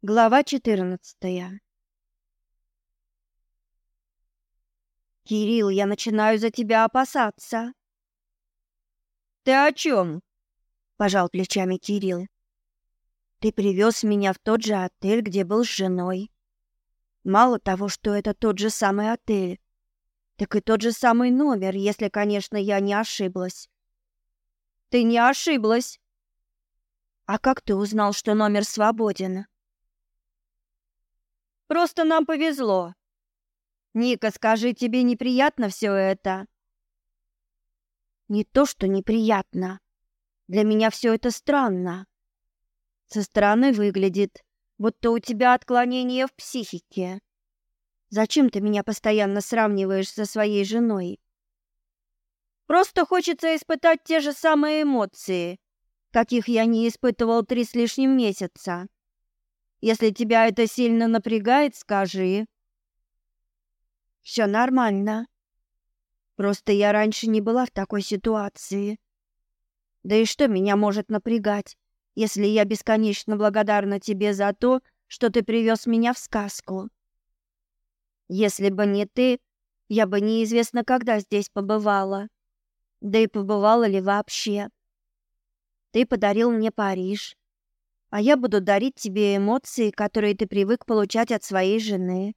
Глава 14. Кирилл, я начинаю за тебя опасаться. Ты о чем? пожал плечами Кирилл. Ты привез меня в тот же отель, где был с женой. Мало того, что это тот же самый отель, так и тот же самый номер, если, конечно, я не ошиблась. Ты не ошиблась. А как ты узнал, что номер свободен? Просто нам повезло. Ника, скажи, тебе неприятно все это? Не то, что неприятно. Для меня все это странно. Со стороны выглядит, будто у тебя отклонение в психике. Зачем ты меня постоянно сравниваешь со своей женой? Просто хочется испытать те же самые эмоции, каких я не испытывал три с лишним месяца. Если тебя это сильно напрягает, скажи. Все нормально. Просто я раньше не была в такой ситуации. Да и что меня может напрягать, если я бесконечно благодарна тебе за то, что ты привез меня в сказку? Если бы не ты, я бы неизвестно когда здесь побывала. Да и побывала ли вообще. Ты подарил мне Париж, а я буду дарить тебе эмоции, которые ты привык получать от своей жены.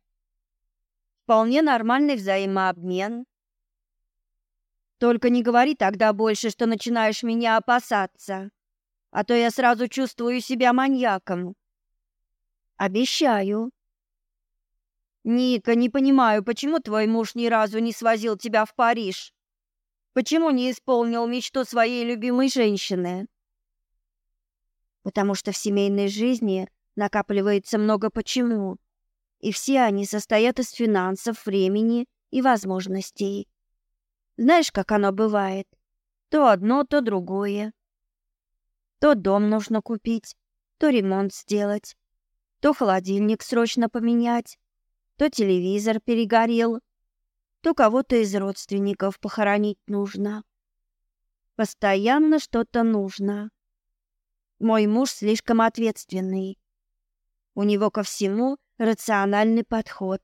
Вполне нормальный взаимообмен. Только не говори тогда больше, что начинаешь меня опасаться, а то я сразу чувствую себя маньяком. Обещаю. Ника, не понимаю, почему твой муж ни разу не свозил тебя в Париж? Почему не исполнил мечту своей любимой женщины? Потому что в семейной жизни накапливается много почему, и все они состоят из финансов, времени и возможностей. Знаешь, как оно бывает? То одно, то другое. То дом нужно купить, то ремонт сделать, то холодильник срочно поменять, то телевизор перегорел, то кого-то из родственников похоронить нужно. Постоянно что-то нужно. Мой муж слишком ответственный. У него ко всему рациональный подход.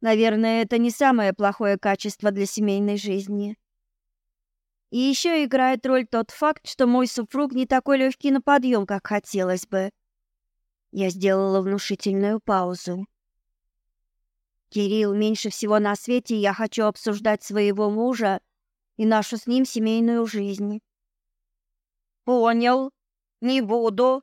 Наверное, это не самое плохое качество для семейной жизни. И еще играет роль тот факт, что мой супруг не такой легкий на подъем, как хотелось бы. Я сделала внушительную паузу. Кирилл, меньше всего на свете я хочу обсуждать своего мужа и нашу с ним семейную жизнь. Понял, не буду.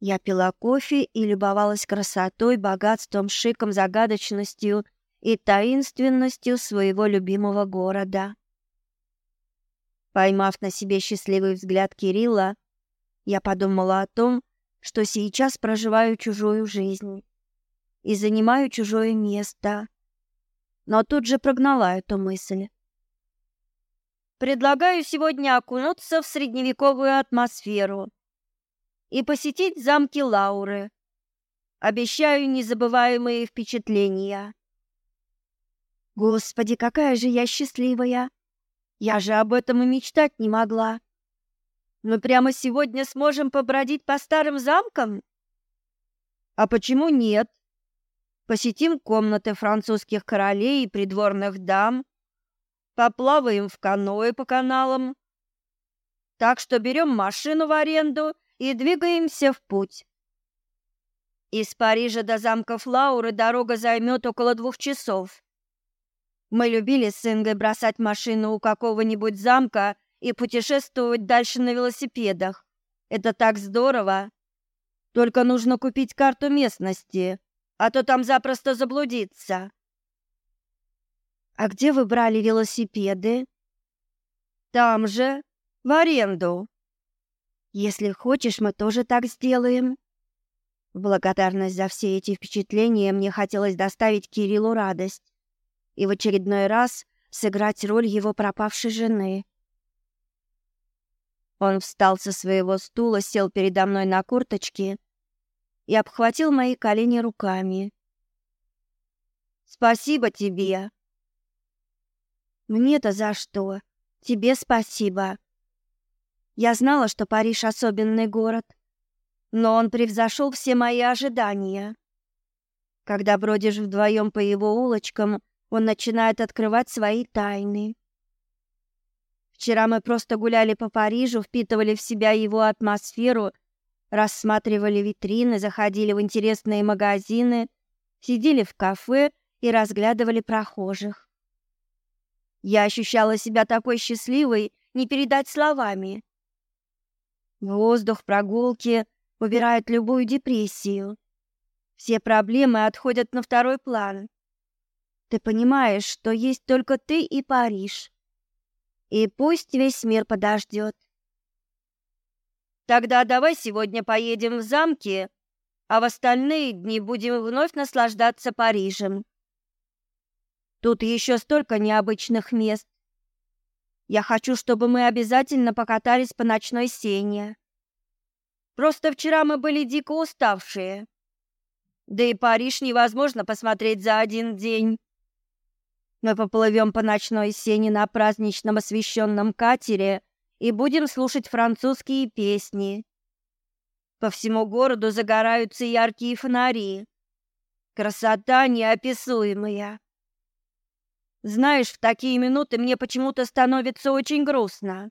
Я пила кофе и любовалась красотой, богатством, шиком, загадочностью и таинственностью своего любимого города. Поймав на себе счастливый взгляд Кирилла, я подумала о том, что сейчас проживаю чужую жизнь и занимаю чужое место. Но тут же прогнала эту мысль. Предлагаю сегодня окунуться в средневековую атмосферу и посетить замки Лауры. Обещаю незабываемые впечатления. Господи, какая же я счастливая! Я же об этом и мечтать не могла. Мы прямо сегодня сможем побродить по старым замкам? А почему нет? Посетим комнаты французских королей и придворных дам, поплаваем в каноэ по каналам. Так что берем машину в аренду и двигаемся в путь. Из Парижа до замка Флауры дорога займет около двух часов. Мы любили с Ингой бросать машину у какого-нибудь замка и путешествовать дальше на велосипедах. Это так здорово. Только нужно купить карту местности, а то там запросто заблудиться. А где вы брали велосипеды? Там же, в аренду. Если хочешь, мы тоже так сделаем. В благодарность за все эти впечатления мне хотелось доставить Кириллу радость и в очередной раз сыграть роль его пропавшей жены. Он встал со своего стула, сел передо мной на курточке и обхватил мои колени руками. Спасибо тебе. Мне-то за что? Тебе спасибо. Я знала, что Париж особенный город, но он превзошел все мои ожидания. Когда бродишь вдвоем по его улочкам, он начинает открывать свои тайны. Вчера мы просто гуляли по Парижу, впитывали в себя его атмосферу, рассматривали витрины, заходили в интересные магазины, сидели в кафе и разглядывали прохожих. Я ощущала себя такой счастливой, не передать словами. Воздух прогулки убирает любую депрессию. Все проблемы отходят на второй план. Ты понимаешь, что есть только ты и Париж. И пусть весь мир подождет. Тогда давай сегодня поедем в замки, а в остальные дни будем вновь наслаждаться Парижем. Тут еще столько необычных мест. Я хочу, чтобы мы обязательно покатались по ночной сене. Просто вчера мы были дико уставшие. Да и Париж невозможно посмотреть за один день. Мы поплывем по ночной сене на праздничном освещенном катере и будем слушать французские песни. По всему городу загораются яркие фонари. Красота неописуемая. Знаешь, в такие минуты мне почему-то становится очень грустно.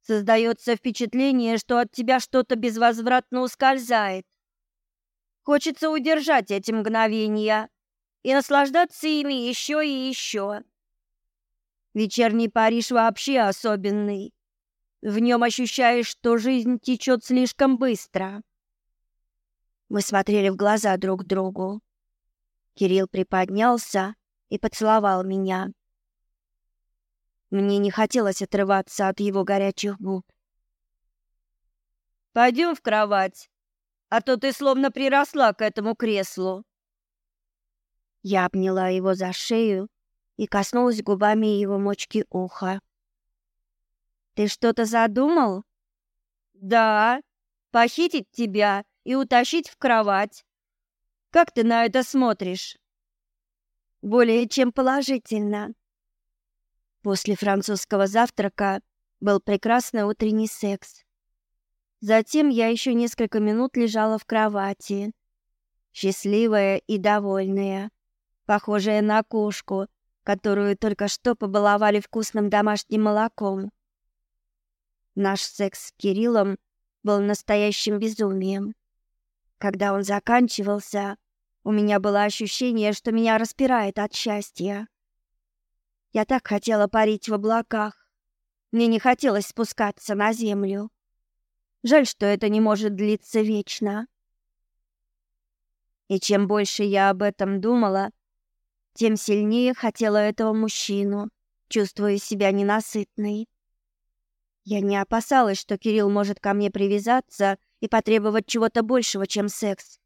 Создается впечатление, что от тебя что-то безвозвратно ускользает. Хочется удержать эти мгновения и наслаждаться ими еще и еще. Вечерний Париж вообще особенный. В нем ощущаешь, что жизнь течет слишком быстро. Мы смотрели в глаза друг другу. Кирилл приподнялся и поцеловал меня. Мне не хотелось отрываться от его горячих губ. Пойдем в кровать, а то ты словно приросла к этому креслу. Я обняла его за шею и коснулась губами его мочки уха. Ты что-то задумал? Да, похитить тебя и утащить в кровать. Как ты на это смотришь? Более чем положительно. После французского завтрака был прекрасный утренний секс. Затем я еще несколько минут лежала в кровати, счастливая и довольная, похожая на кошку, которую только что побаловали вкусным домашним молоком. Наш секс с Кириллом был настоящим безумием. Когда он заканчивался, у меня было ощущение, что меня распирает от счастья. Я так хотела парить в облаках. Мне не хотелось спускаться на землю. Жаль, что это не может длиться вечно. И чем больше я об этом думала, тем сильнее хотела этого мужчину, чувствуя себя ненасытной. Я не опасалась, что Кирилл может ко мне привязаться и потребовать чего-то большего, чем секс.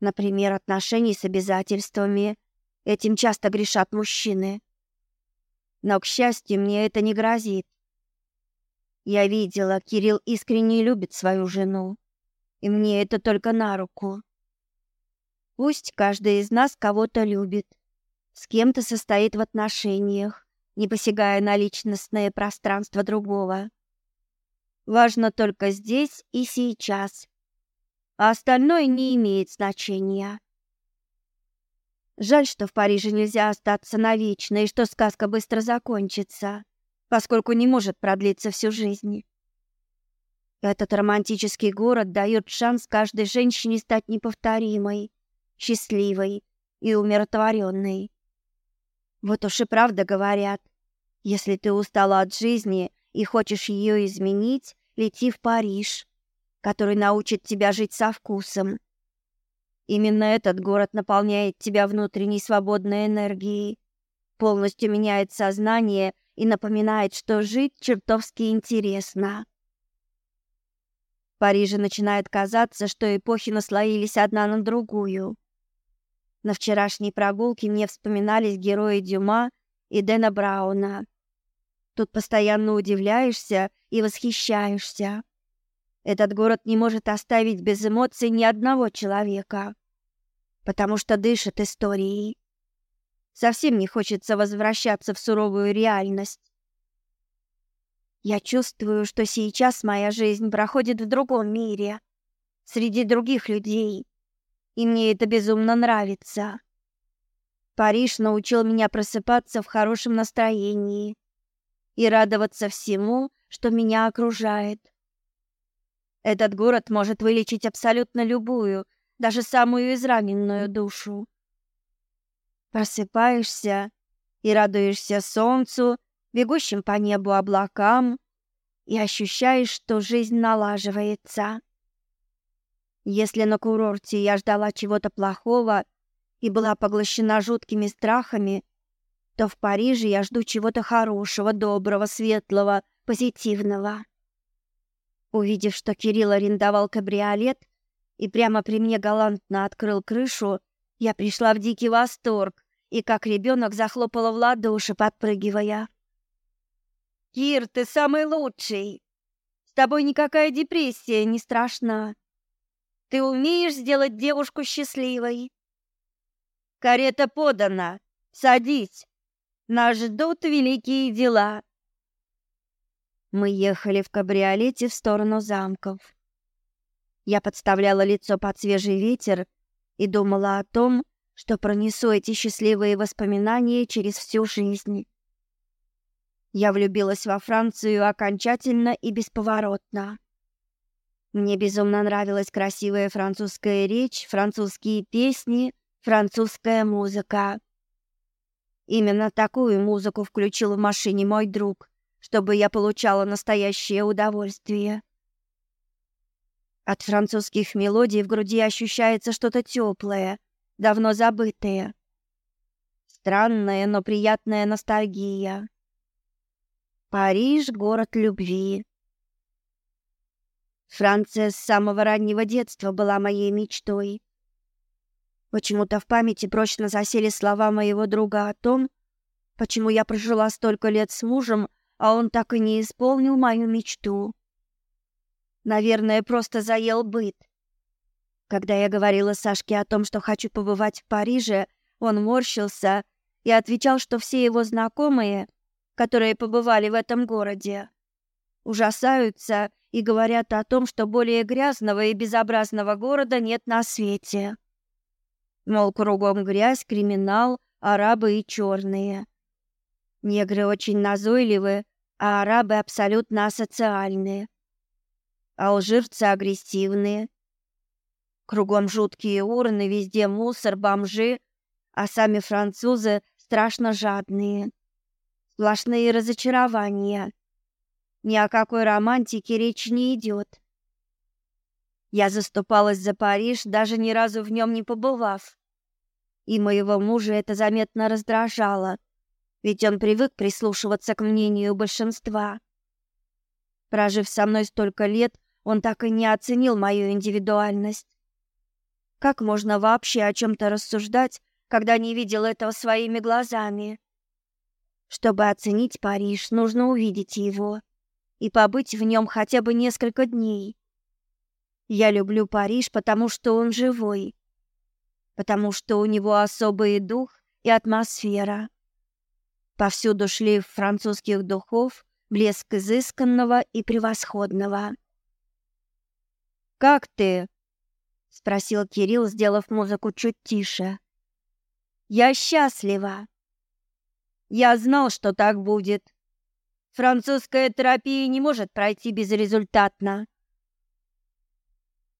Например, отношений с обязательствами. Этим часто грешат мужчины. Но, к счастью, мне это не грозит. Я видела, Кирилл искренне любит свою жену, и мне это только на руку. Пусть каждый из нас кого-то любит, с кем-то состоит в отношениях, не посягая на личностное пространство другого. Важно только здесь и сейчас, а остальное не имеет значения. Жаль, что в Париже нельзя остаться навечно и что сказка быстро закончится, поскольку не может продлиться всю жизнь. Этот романтический город дает шанс каждой женщине стать неповторимой, счастливой и умиротворенной. Вот уж и правда говорят, если ты устала от жизни и хочешь ее изменить, лети в Париж, который научит тебя жить со вкусом Именно этот город наполняет тебя внутренней свободной энергией, полностью меняет сознание и напоминает, что жить чертовски интересно. В Париже начинает казаться, что эпохи наслоились одна на другую. На вчерашней прогулке мне вспоминались герои Дюма и Дэна Брауна. Тут постоянно удивляешься и восхищаешься. Этот город не может оставить без эмоций ни одного человека, потому что дышит историей. Совсем не хочется возвращаться в суровую реальность. Я чувствую, что сейчас моя жизнь проходит в другом мире, среди других людей. И мне это безумно нравится. Париж научил меня просыпаться в хорошем настроении и радоваться всему, что меня окружает. Этот город может вылечить абсолютно любую, даже самую израненную душу. Просыпаешься и радуешься солнцу, бегущим по небу облакам, и ощущаешь, что жизнь налаживается. Если на курорте я ждала чего-то плохого и была поглощена жуткими страхами, то в Париже я жду чего-то хорошего, доброго, светлого, позитивного. Увидев, что Кирилл арендовал кабриолет и прямо при мне галантно открыл крышу, я пришла в дикий восторг и как ребенок захлопала в ладоши, подпрыгивая. Кир, ты самый лучший. С тобой никакая депрессия не страшна. Ты умеешь сделать девушку счастливой. Карета подана. Садись. Нас ждут великие дела. Мы ехали в кабриолете в сторону замков. Я подставляла лицо под свежий ветер и думала о том, что пронесу эти счастливые воспоминания через всю жизнь. Я влюбилась во Францию окончательно и бесповоротно. Мне безумно нравилась красивая французская речь, французские песни, французская музыка. Именно такую музыку включил в машине мой друг, чтобы я получала настоящее удовольствие. От французских мелодий в груди ощущается что-то теплое, давно забытое. Странная, но приятная ностальгия. Париж — город любви. Франция с самого раннего детства была моей мечтой. Почему-то в памяти прочно засели слова моего друга о том, почему я прожила столько лет с мужем, а он так и не исполнил мою мечту. Наверное, просто заел быт. Когда я говорила Сашке о том, что хочу побывать в Париже, он морщился и отвечал, что все его знакомые которые побывали в этом городе, ужасаются и говорят о том, что более грязного и безобразного города нет на свете. Мол, кругом грязь, криминал, арабы и черные. Негры очень назойливы, а арабы абсолютно асоциальные. Алжирцы агрессивные. Кругом жуткие урны, везде мусор, бомжи, а сами французы страшно жадные. Сплошные разочарования. Ни о какой романтике речь не идет. Я заступалась за Париж, даже ни разу в нем не побывав. И моего мужа это заметно раздражало, ведь он привык прислушиваться к мнению большинства. Прожив со мной столько лет, он так и не оценил мою индивидуальность. Как можно вообще о чем то рассуждать, когда не видел этого своими глазами? Чтобы оценить Париж, нужно увидеть его и побыть в нем хотя бы несколько дней. Я люблю Париж, потому что он живой, потому что у него особый дух и атмосфера. Повсюду шлейф французских духов, блеск изысканного и превосходного. «Как ты?» — спросил Кирилл, сделав музыку чуть тише. «Я счастлива!» Я знал, что так будет. Французская терапия не может пройти безрезультатно.